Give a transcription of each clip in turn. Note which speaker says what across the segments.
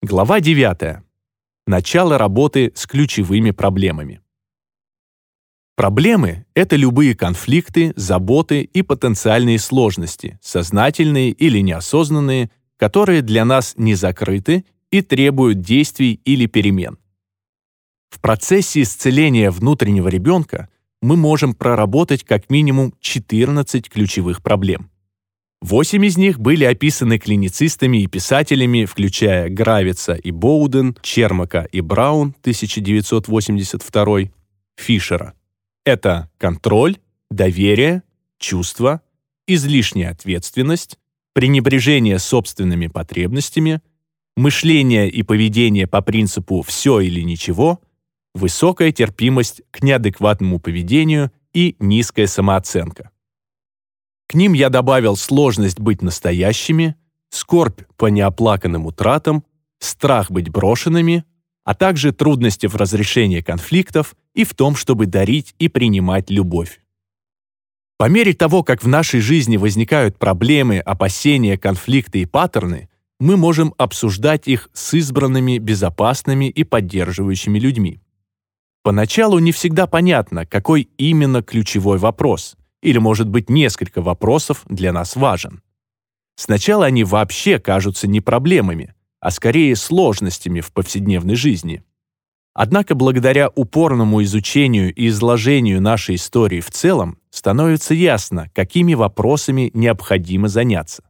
Speaker 1: Глава 9. Начало работы с ключевыми проблемами. Проблемы — это любые конфликты, заботы и потенциальные сложности, сознательные или неосознанные, которые для нас не закрыты и требуют действий или перемен. В процессе исцеления внутреннего ребенка мы можем проработать как минимум 14 ключевых проблем. Восемь из них были описаны клиницистами и писателями, включая Гравица и Боуден, Чермака и Браун 1982, Фишера. Это контроль, доверие, чувство, излишняя ответственность, пренебрежение собственными потребностями, мышление и поведение по принципу «все или ничего», высокая терпимость к неадекватному поведению и низкая самооценка. К ним я добавил сложность быть настоящими, скорбь по неоплаканным утратам, страх быть брошенными, а также трудности в разрешении конфликтов и в том, чтобы дарить и принимать любовь. По мере того, как в нашей жизни возникают проблемы, опасения, конфликты и паттерны, мы можем обсуждать их с избранными, безопасными и поддерживающими людьми. Поначалу не всегда понятно, какой именно ключевой вопрос – или, может быть, несколько вопросов для нас важен. Сначала они вообще кажутся не проблемами, а скорее сложностями в повседневной жизни. Однако благодаря упорному изучению и изложению нашей истории в целом становится ясно, какими вопросами необходимо заняться.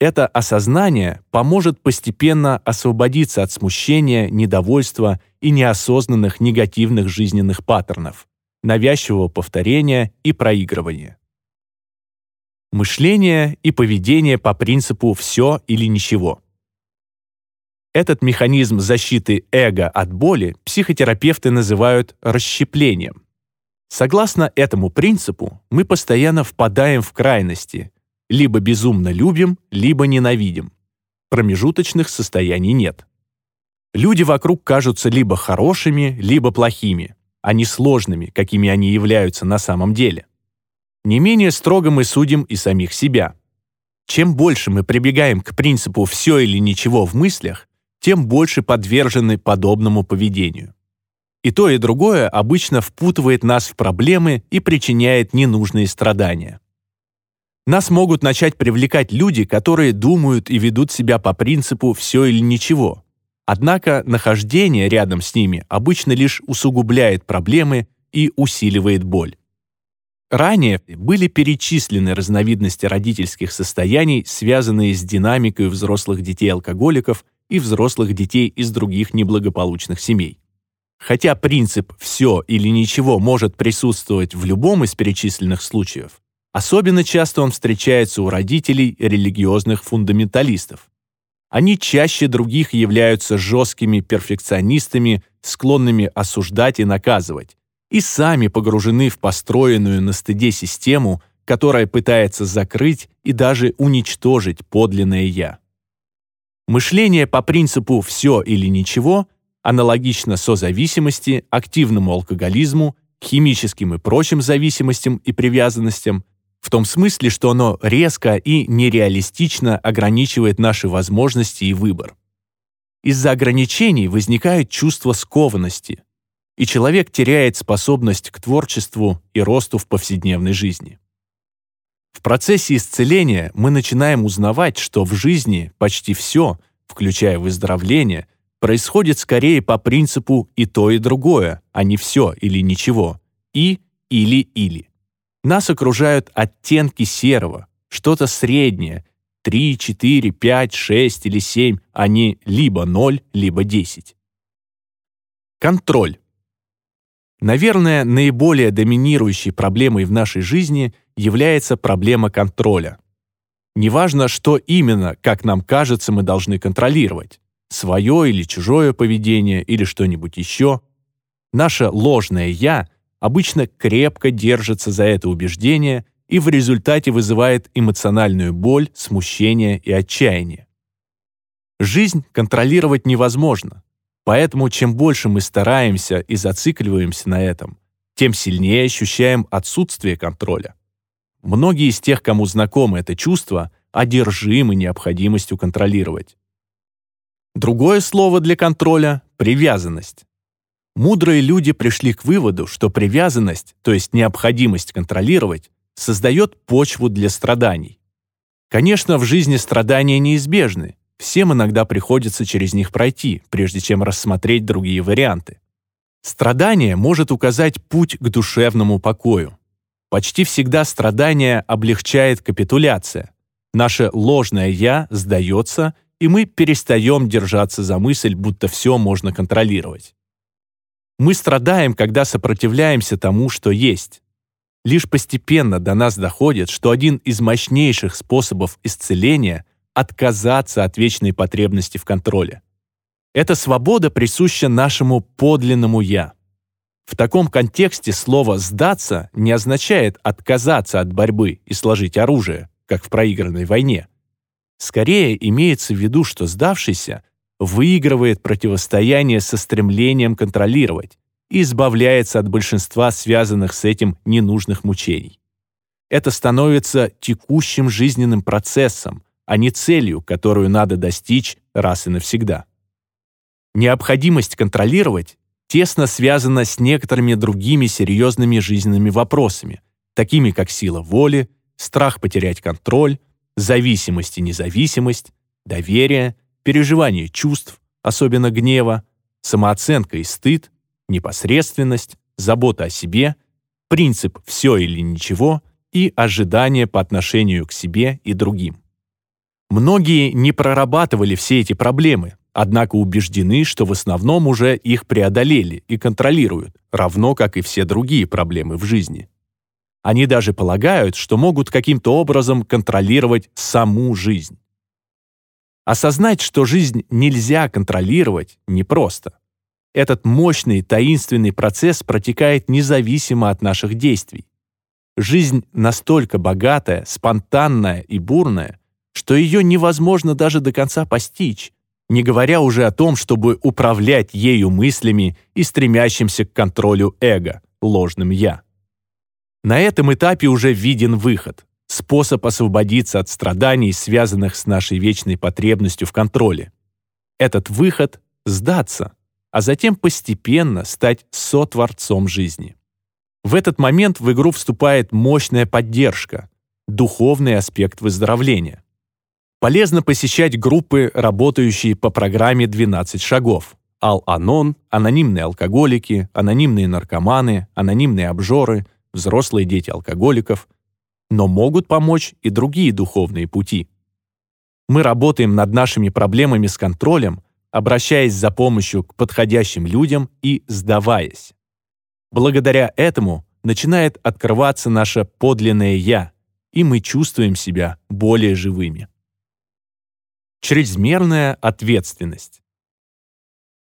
Speaker 1: Это осознание поможет постепенно освободиться от смущения, недовольства и неосознанных негативных жизненных паттернов, навязчивого повторения и проигрывания. Мышление и поведение по принципу «все или ничего». Этот механизм защиты эго от боли психотерапевты называют расщеплением. Согласно этому принципу, мы постоянно впадаем в крайности, либо безумно любим, либо ненавидим. Промежуточных состояний нет. Люди вокруг кажутся либо хорошими, либо плохими, а не сложными, какими они являются на самом деле. Не менее строго мы судим и самих себя. Чем больше мы прибегаем к принципу «все или ничего» в мыслях, тем больше подвержены подобному поведению. И то, и другое обычно впутывает нас в проблемы и причиняет ненужные страдания. Нас могут начать привлекать люди, которые думают и ведут себя по принципу «все или ничего», Однако нахождение рядом с ними обычно лишь усугубляет проблемы и усиливает боль. Ранее были перечислены разновидности родительских состояний, связанные с динамикой взрослых детей-алкоголиков и взрослых детей из других неблагополучных семей. Хотя принцип «все или ничего» может присутствовать в любом из перечисленных случаев, особенно часто он встречается у родителей религиозных фундаменталистов. Они чаще других являются жесткими перфекционистами, склонными осуждать и наказывать, и сами погружены в построенную на стыде систему, которая пытается закрыть и даже уничтожить подлинное «я». Мышление по принципу «все или ничего» аналогично созависимости, активному алкоголизму, химическим и прочим зависимостям и привязанностям, том смысле, что оно резко и нереалистично ограничивает наши возможности и выбор. Из-за ограничений возникает чувство скованности, и человек теряет способность к творчеству и росту в повседневной жизни. В процессе исцеления мы начинаем узнавать, что в жизни почти все, включая выздоровление, происходит скорее по принципу и то, и другое, а не все или ничего, и или-или. Нас окружают оттенки серого, что-то среднее, 3, 4, 5, 6 или 7, а не либо 0, либо 10. Контроль. Наверное, наиболее доминирующей проблемой в нашей жизни является проблема контроля. Неважно, что именно, как нам кажется, мы должны контролировать. Свое или чужое поведение или что-нибудь еще. Наше ложное «я» обычно крепко держится за это убеждение и в результате вызывает эмоциональную боль, смущение и отчаяние. Жизнь контролировать невозможно, поэтому чем больше мы стараемся и зацикливаемся на этом, тем сильнее ощущаем отсутствие контроля. Многие из тех, кому знакомо это чувство, одержимы необходимостью контролировать. Другое слово для контроля — привязанность. Мудрые люди пришли к выводу, что привязанность, то есть необходимость контролировать, создает почву для страданий. Конечно, в жизни страдания неизбежны, всем иногда приходится через них пройти, прежде чем рассмотреть другие варианты. Страдание может указать путь к душевному покою. Почти всегда страдание облегчает капитуляция. Наше ложное «я» сдается, и мы перестаем держаться за мысль, будто все можно контролировать. Мы страдаем, когда сопротивляемся тому, что есть. Лишь постепенно до нас доходит, что один из мощнейших способов исцеления — отказаться от вечной потребности в контроле. Эта свобода присуща нашему подлинному «я». В таком контексте слово «сдаться» не означает отказаться от борьбы и сложить оружие, как в проигранной войне. Скорее имеется в виду, что сдавшийся выигрывает противостояние со стремлением контролировать и избавляется от большинства связанных с этим ненужных мучений. Это становится текущим жизненным процессом, а не целью, которую надо достичь раз и навсегда. Необходимость контролировать тесно связана с некоторыми другими серьезными жизненными вопросами, такими как сила воли, страх потерять контроль, зависимость и независимость, доверие, переживание чувств, особенно гнева, самооценка и стыд, непосредственность, забота о себе, принцип «все или ничего» и ожидания по отношению к себе и другим. Многие не прорабатывали все эти проблемы, однако убеждены, что в основном уже их преодолели и контролируют, равно как и все другие проблемы в жизни. Они даже полагают, что могут каким-то образом контролировать саму жизнь. Осознать, что жизнь нельзя контролировать, непросто. Этот мощный таинственный процесс протекает независимо от наших действий. Жизнь настолько богатая, спонтанная и бурная, что ее невозможно даже до конца постичь, не говоря уже о том, чтобы управлять ею мыслями и стремящимся к контролю эго, ложным «я». На этом этапе уже виден выход, способ освободиться от страданий, связанных с нашей вечной потребностью в контроле. Этот выход — сдаться, а затем постепенно стать сотворцом жизни. В этот момент в игру вступает мощная поддержка, духовный аспект выздоровления. Полезно посещать группы, работающие по программе «12 шагов». Ал-Анон, анонимные алкоголики, анонимные наркоманы, анонимные обжоры, взрослые дети алкоголиков. Но могут помочь и другие духовные пути. Мы работаем над нашими проблемами с контролем, обращаясь за помощью к подходящим людям и сдаваясь. Благодаря этому начинает открываться наше подлинное «я», и мы чувствуем себя более живыми. Чрезмерная ответственность.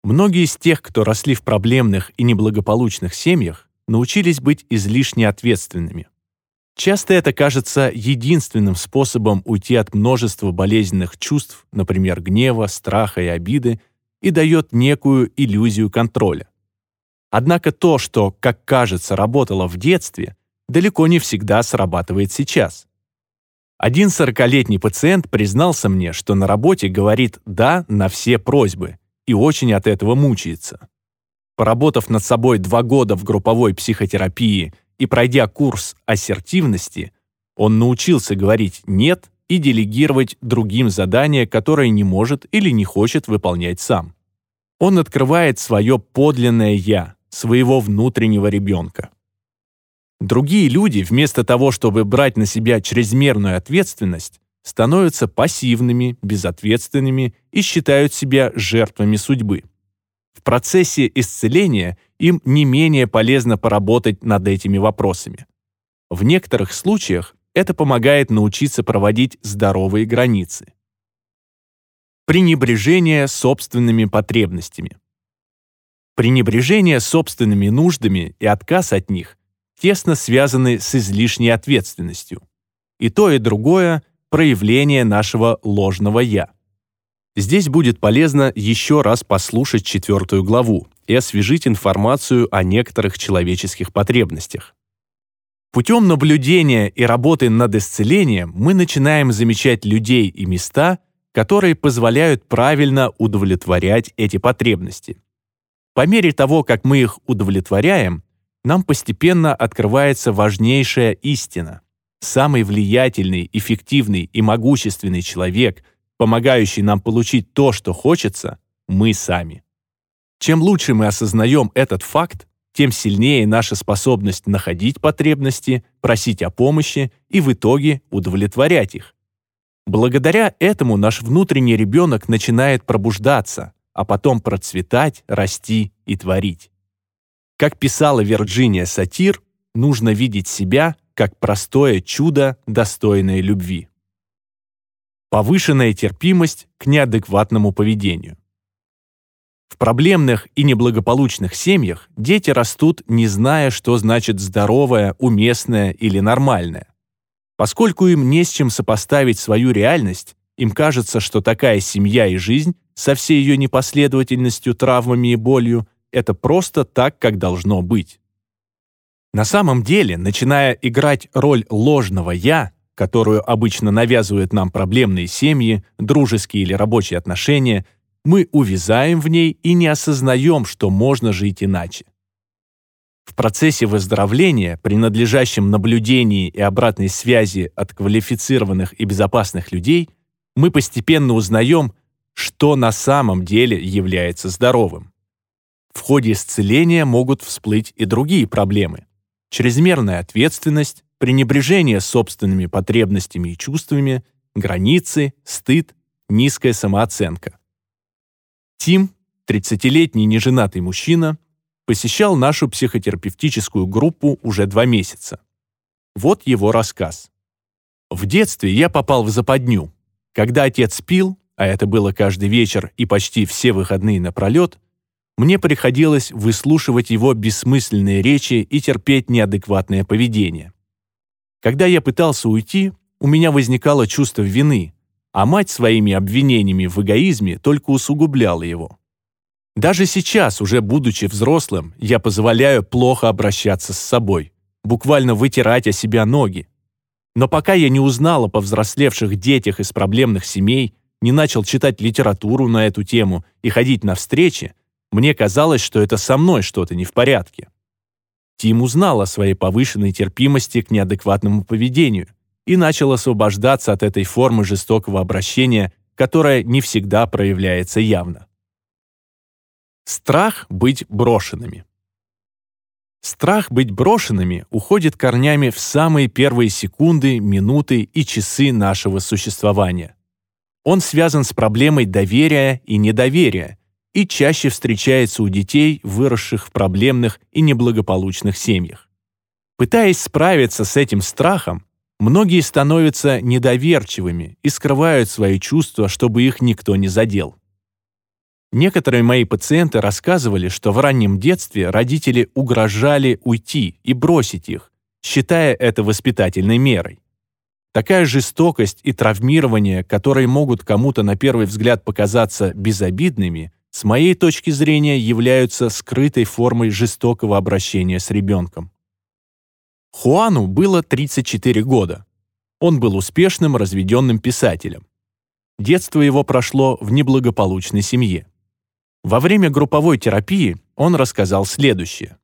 Speaker 1: Многие из тех, кто росли в проблемных и неблагополучных семьях, научились быть излишне ответственными. Часто это кажется единственным способом уйти от множества болезненных чувств, например, гнева, страха и обиды, и дает некую иллюзию контроля. Однако то, что, как кажется, работало в детстве, далеко не всегда срабатывает сейчас. Один сорокалетний пациент признался мне, что на работе говорит «да» на все просьбы и очень от этого мучается. Поработав над собой два года в групповой психотерапии и пройдя курс ассертивности, он научился говорить «нет» и делегировать другим задания, которые не может или не хочет выполнять сам. Он открывает свое подлинное «я», своего внутреннего ребенка. Другие люди, вместо того, чтобы брать на себя чрезмерную ответственность, становятся пассивными, безответственными и считают себя жертвами судьбы. Процессе исцеления им не менее полезно поработать над этими вопросами. В некоторых случаях это помогает научиться проводить здоровые границы. Пренебрежение собственными потребностями. Пренебрежение собственными нуждами и отказ от них тесно связаны с излишней ответственностью. И то, и другое — проявление нашего ложного «я». Здесь будет полезно еще раз послушать четвертую главу и освежить информацию о некоторых человеческих потребностях. Путем наблюдения и работы над исцелением мы начинаем замечать людей и места, которые позволяют правильно удовлетворять эти потребности. По мере того, как мы их удовлетворяем, нам постепенно открывается важнейшая истина. Самый влиятельный, эффективный и могущественный человек, помогающий нам получить то, что хочется, мы сами. Чем лучше мы осознаем этот факт, тем сильнее наша способность находить потребности, просить о помощи и в итоге удовлетворять их. Благодаря этому наш внутренний ребенок начинает пробуждаться, а потом процветать, расти и творить. Как писала Вирджиния Сатир, нужно видеть себя как простое чудо, достойное любви. Повышенная терпимость к неадекватному поведению. В проблемных и неблагополучных семьях дети растут, не зная, что значит здоровое, уместное или нормальное. Поскольку им не с чем сопоставить свою реальность, им кажется, что такая семья и жизнь со всей ее непоследовательностью, травмами и болью – это просто так, как должно быть. На самом деле, начиная играть роль ложного «я», которую обычно навязывают нам проблемные семьи, дружеские или рабочие отношения, мы увязаем в ней и не осознаем, что можно жить иначе. В процессе выздоровления, при надлежащем наблюдении и обратной связи от квалифицированных и безопасных людей, мы постепенно узнаем, что на самом деле является здоровым. В ходе исцеления могут всплыть и другие проблемы. Чрезмерная ответственность, пренебрежение собственными потребностями и чувствами, границы, стыд, низкая самооценка. Тим, 30-летний неженатый мужчина, посещал нашу психотерапевтическую группу уже два месяца. Вот его рассказ. В детстве я попал в западню. Когда отец пил, а это было каждый вечер и почти все выходные напролет, мне приходилось выслушивать его бессмысленные речи и терпеть неадекватное поведение. Когда я пытался уйти, у меня возникало чувство вины, а мать своими обвинениями в эгоизме только усугубляла его. Даже сейчас, уже будучи взрослым, я позволяю плохо обращаться с собой, буквально вытирать о себя ноги. Но пока я не узнал о повзрослевших детях из проблемных семей, не начал читать литературу на эту тему и ходить на встречи, мне казалось, что это со мной что-то не в порядке. Тим узнал о своей повышенной терпимости к неадекватному поведению и начал освобождаться от этой формы жестокого обращения, которая не всегда проявляется явно. Страх быть брошенными. Страх быть брошенными уходит корнями в самые первые секунды, минуты и часы нашего существования. Он связан с проблемой доверия и недоверия и чаще встречается у детей, выросших в проблемных и неблагополучных семьях. Пытаясь справиться с этим страхом, многие становятся недоверчивыми и скрывают свои чувства, чтобы их никто не задел. Некоторые мои пациенты рассказывали, что в раннем детстве родители угрожали уйти и бросить их, считая это воспитательной мерой. Такая жестокость и травмирование, которые могут кому-то на первый взгляд показаться безобидными, с моей точки зрения являются скрытой формой жестокого обращения с ребенком. Хуану было 34 года. Он был успешным разведенным писателем. Детство его прошло в неблагополучной семье. Во время групповой терапии он рассказал следующее.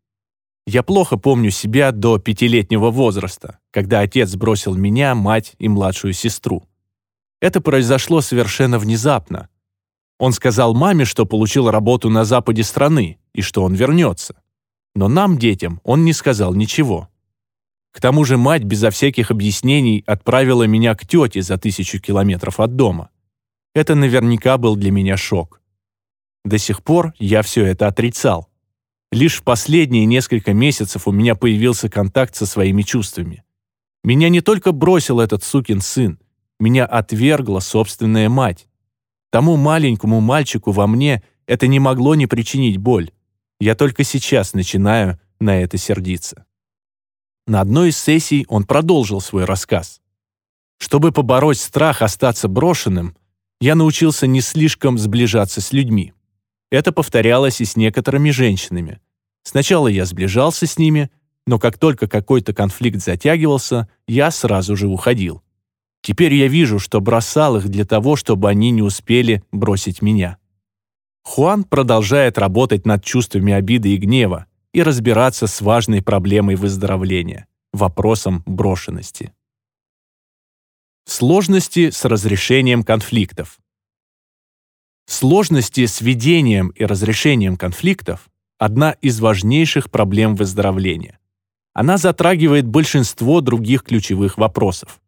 Speaker 1: «Я плохо помню себя до пятилетнего возраста, когда отец бросил меня, мать и младшую сестру. Это произошло совершенно внезапно. Он сказал маме, что получил работу на западе страны и что он вернется. Но нам, детям, он не сказал ничего. К тому же мать безо всяких объяснений отправила меня к тете за тысячу километров от дома. Это наверняка был для меня шок. До сих пор я все это отрицал. Лишь в последние несколько месяцев у меня появился контакт со своими чувствами. Меня не только бросил этот сукин сын, меня отвергла собственная мать. Тому маленькому мальчику во мне это не могло не причинить боль. Я только сейчас начинаю на это сердиться. На одной из сессий он продолжил свой рассказ. Чтобы побороть страх остаться брошенным, я научился не слишком сближаться с людьми. Это повторялось и с некоторыми женщинами. Сначала я сближался с ними, но как только какой-то конфликт затягивался, я сразу же уходил. Теперь я вижу, что бросал их для того, чтобы они не успели бросить меня. Хуан продолжает работать над чувствами обиды и гнева и разбираться с важной проблемой выздоровления – вопросом брошенности. Сложности с разрешением конфликтов. Сложности с ведением и разрешением конфликтов – одна из важнейших проблем выздоровления. Она затрагивает большинство других ключевых вопросов.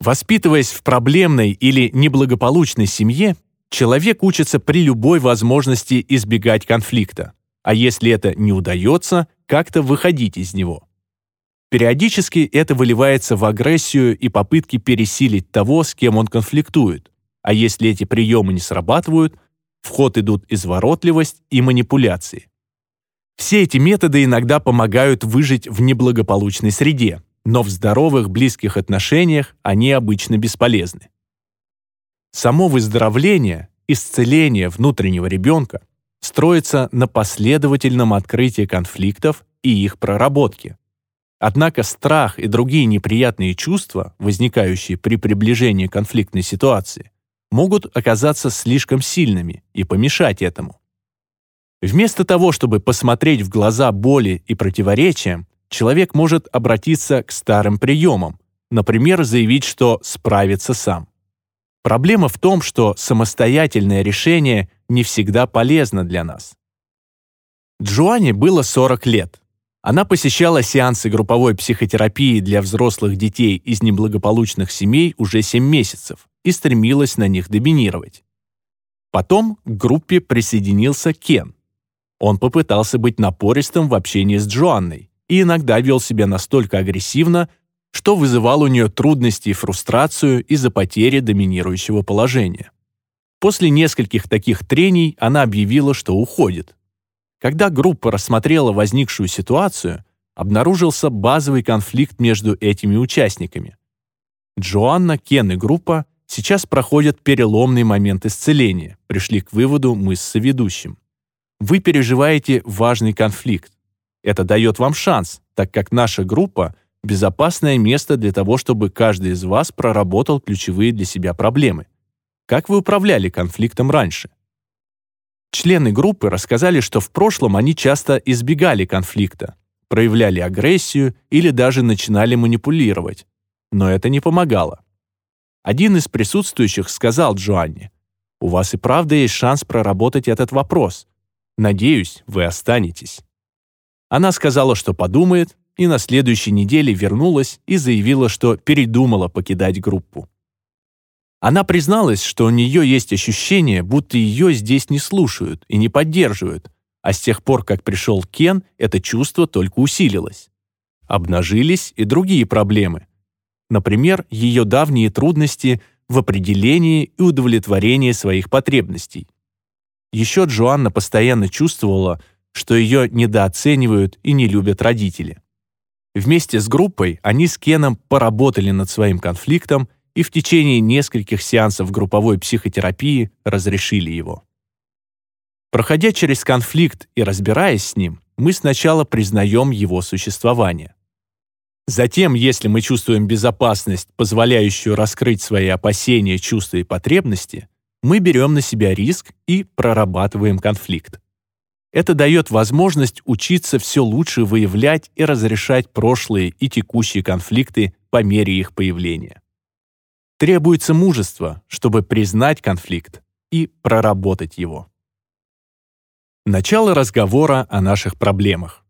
Speaker 1: Воспитываясь в проблемной или неблагополучной семье, человек учится при любой возможности избегать конфликта, а если это не удается, как-то выходить из него. Периодически это выливается в агрессию и попытки пересилить того, с кем он конфликтует, а если эти приемы не срабатывают, в ход идут изворотливость и манипуляции. Все эти методы иногда помогают выжить в неблагополучной среде, но в здоровых близких отношениях они обычно бесполезны. Само выздоровление, исцеление внутреннего ребенка строится на последовательном открытии конфликтов и их проработке. Однако страх и другие неприятные чувства, возникающие при приближении конфликтной ситуации, могут оказаться слишком сильными и помешать этому. Вместо того, чтобы посмотреть в глаза боли и противоречиям, человек может обратиться к старым приемам, например, заявить, что справится сам. Проблема в том, что самостоятельное решение не всегда полезно для нас. Джоанне было 40 лет. Она посещала сеансы групповой психотерапии для взрослых детей из неблагополучных семей уже 7 месяцев и стремилась на них доминировать. Потом к группе присоединился Кен. Он попытался быть напористым в общении с Джоанной и иногда вел себя настолько агрессивно, что вызывал у нее трудности и фрустрацию из-за потери доминирующего положения. После нескольких таких трений она объявила, что уходит. Когда группа рассмотрела возникшую ситуацию, обнаружился базовый конфликт между этими участниками. Джоанна, Кен и группа сейчас проходят переломный момент исцеления, пришли к выводу мы с соведущим. Вы переживаете важный конфликт. Это дает вам шанс, так как наша группа – безопасное место для того, чтобы каждый из вас проработал ключевые для себя проблемы. Как вы управляли конфликтом раньше? Члены группы рассказали, что в прошлом они часто избегали конфликта, проявляли агрессию или даже начинали манипулировать. Но это не помогало. Один из присутствующих сказал Джоанне, «У вас и правда есть шанс проработать этот вопрос. Надеюсь, вы останетесь». Она сказала, что подумает, и на следующей неделе вернулась и заявила, что передумала покидать группу. Она призналась, что у нее есть ощущение, будто ее здесь не слушают и не поддерживают, а с тех пор, как пришел Кен, это чувство только усилилось. Обнажились и другие проблемы. Например, ее давние трудности в определении и удовлетворении своих потребностей. Еще Джоанна постоянно чувствовала, что ее недооценивают и не любят родители. Вместе с группой они с Кеном поработали над своим конфликтом и в течение нескольких сеансов групповой психотерапии разрешили его. Проходя через конфликт и разбираясь с ним, мы сначала признаем его существование. Затем, если мы чувствуем безопасность, позволяющую раскрыть свои опасения, чувства и потребности, мы берем на себя риск и прорабатываем конфликт. Это дает возможность учиться все лучше выявлять и разрешать прошлые и текущие конфликты по мере их появления. Требуется мужество, чтобы признать конфликт и проработать его. Начало разговора о наших проблемах.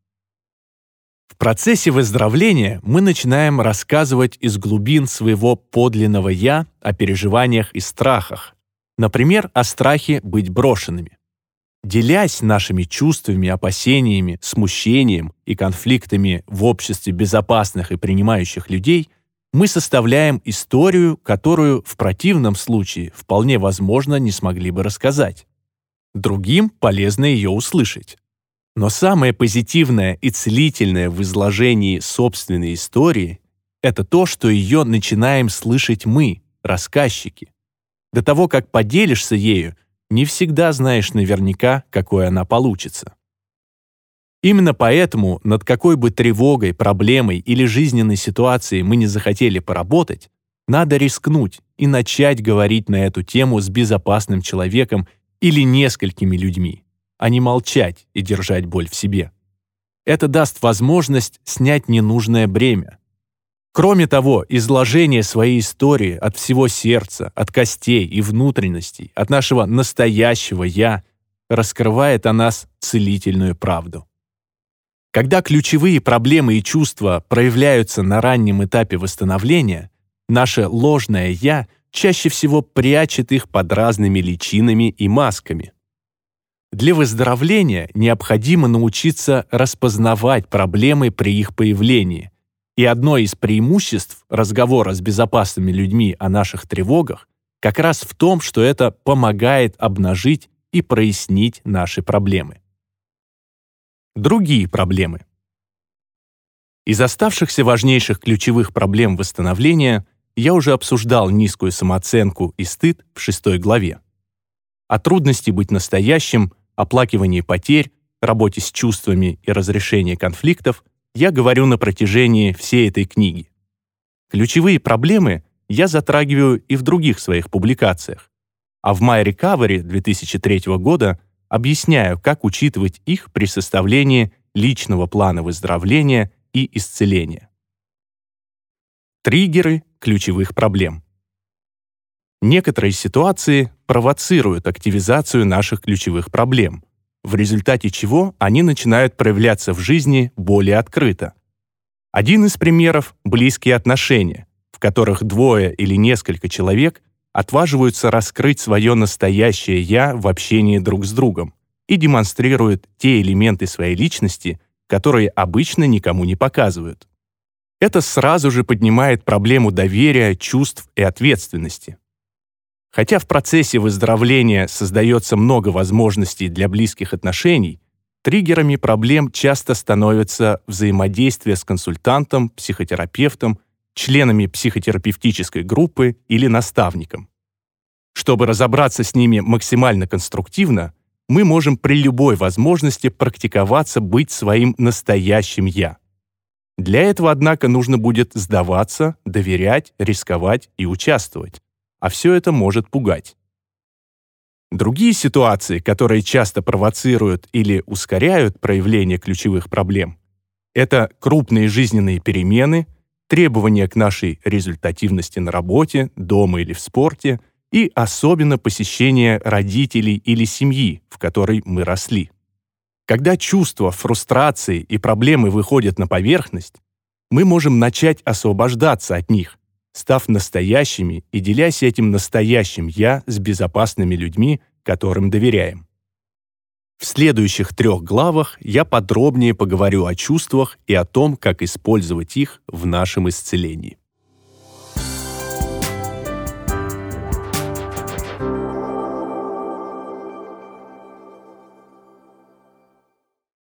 Speaker 1: В процессе выздоровления мы начинаем рассказывать из глубин своего подлинного «я» о переживаниях и страхах, Например, о страхе быть брошенными. Делясь нашими чувствами, опасениями, смущением и конфликтами в обществе безопасных и принимающих людей, мы составляем историю, которую в противном случае вполне возможно не смогли бы рассказать. Другим полезно ее услышать. Но самое позитивное и целительное в изложении собственной истории – это то, что ее начинаем слышать мы, рассказчики. До того, как поделишься ею, не всегда знаешь наверняка, какой она получится. Именно поэтому, над какой бы тревогой, проблемой или жизненной ситуацией мы не захотели поработать, Надо рискнуть и начать говорить на эту тему с безопасным человеком или несколькими людьми, а не молчать и держать боль в себе. Это даст возможность снять ненужное бремя. Кроме того, изложение своей истории от всего сердца, от костей и внутренностей, от нашего настоящего «я» раскрывает о нас целительную правду. Когда ключевые проблемы и чувства проявляются на раннем этапе восстановления, наше ложное «я» чаще всего прячет их под разными личинами и масками. Для выздоровления необходимо научиться распознавать проблемы при их появлении. И одно из преимуществ разговора с безопасными людьми о наших тревогах как раз в том, что это помогает обнажить и прояснить наши проблемы. Другие проблемы. Из оставшихся важнейших ключевых проблем восстановления я уже обсуждал низкую самооценку и стыд в шестой главе. О трудности быть настоящим, оплакивании потерь, работе с чувствами и разрешении конфликтов я говорю на протяжении всей этой книги. Ключевые проблемы я затрагиваю и в других своих публикациях, а в My Recovery 2003 года объясняю, как учитывать их при составлении личного плана выздоровления и исцеления. Триггеры ключевых проблем. Некоторые ситуации провоцируют активизацию наших ключевых проблем, в результате чего они начинают проявляться в жизни более открыто. Один из примеров — близкие отношения, в которых двое или несколько человек отваживаются раскрыть свое настоящее «я» в общении друг с другом и демонстрируют те элементы своей личности, которые обычно никому не показывают. Это сразу же поднимает проблему доверия, чувств и ответственности. Хотя в процессе выздоровления создается много возможностей для близких отношений, триггерами проблем часто становятся взаимодействие с консультантом, психотерапевтом, членами психотерапевтической группы или наставником. Чтобы разобраться с ними максимально конструктивно, мы можем при любой возможности практиковаться быть своим настоящим «я». Для этого, однако, нужно будет сдаваться, доверять, рисковать и участвовать. А все это может пугать. Другие ситуации, которые часто провоцируют или ускоряют проявление ключевых проблем, это крупные жизненные перемены – требования к нашей результативности на работе, дома или в спорте и особенно посещение родителей или семьи, в которой мы росли. Когда чувства, фрустрации и проблемы выходят на поверхность, мы можем начать освобождаться от них, став настоящими и делясь этим настоящим «я» с безопасными людьми, которым доверяем. В следующих трех главах я подробнее поговорю о чувствах и о том, как использовать их в нашем исцелении.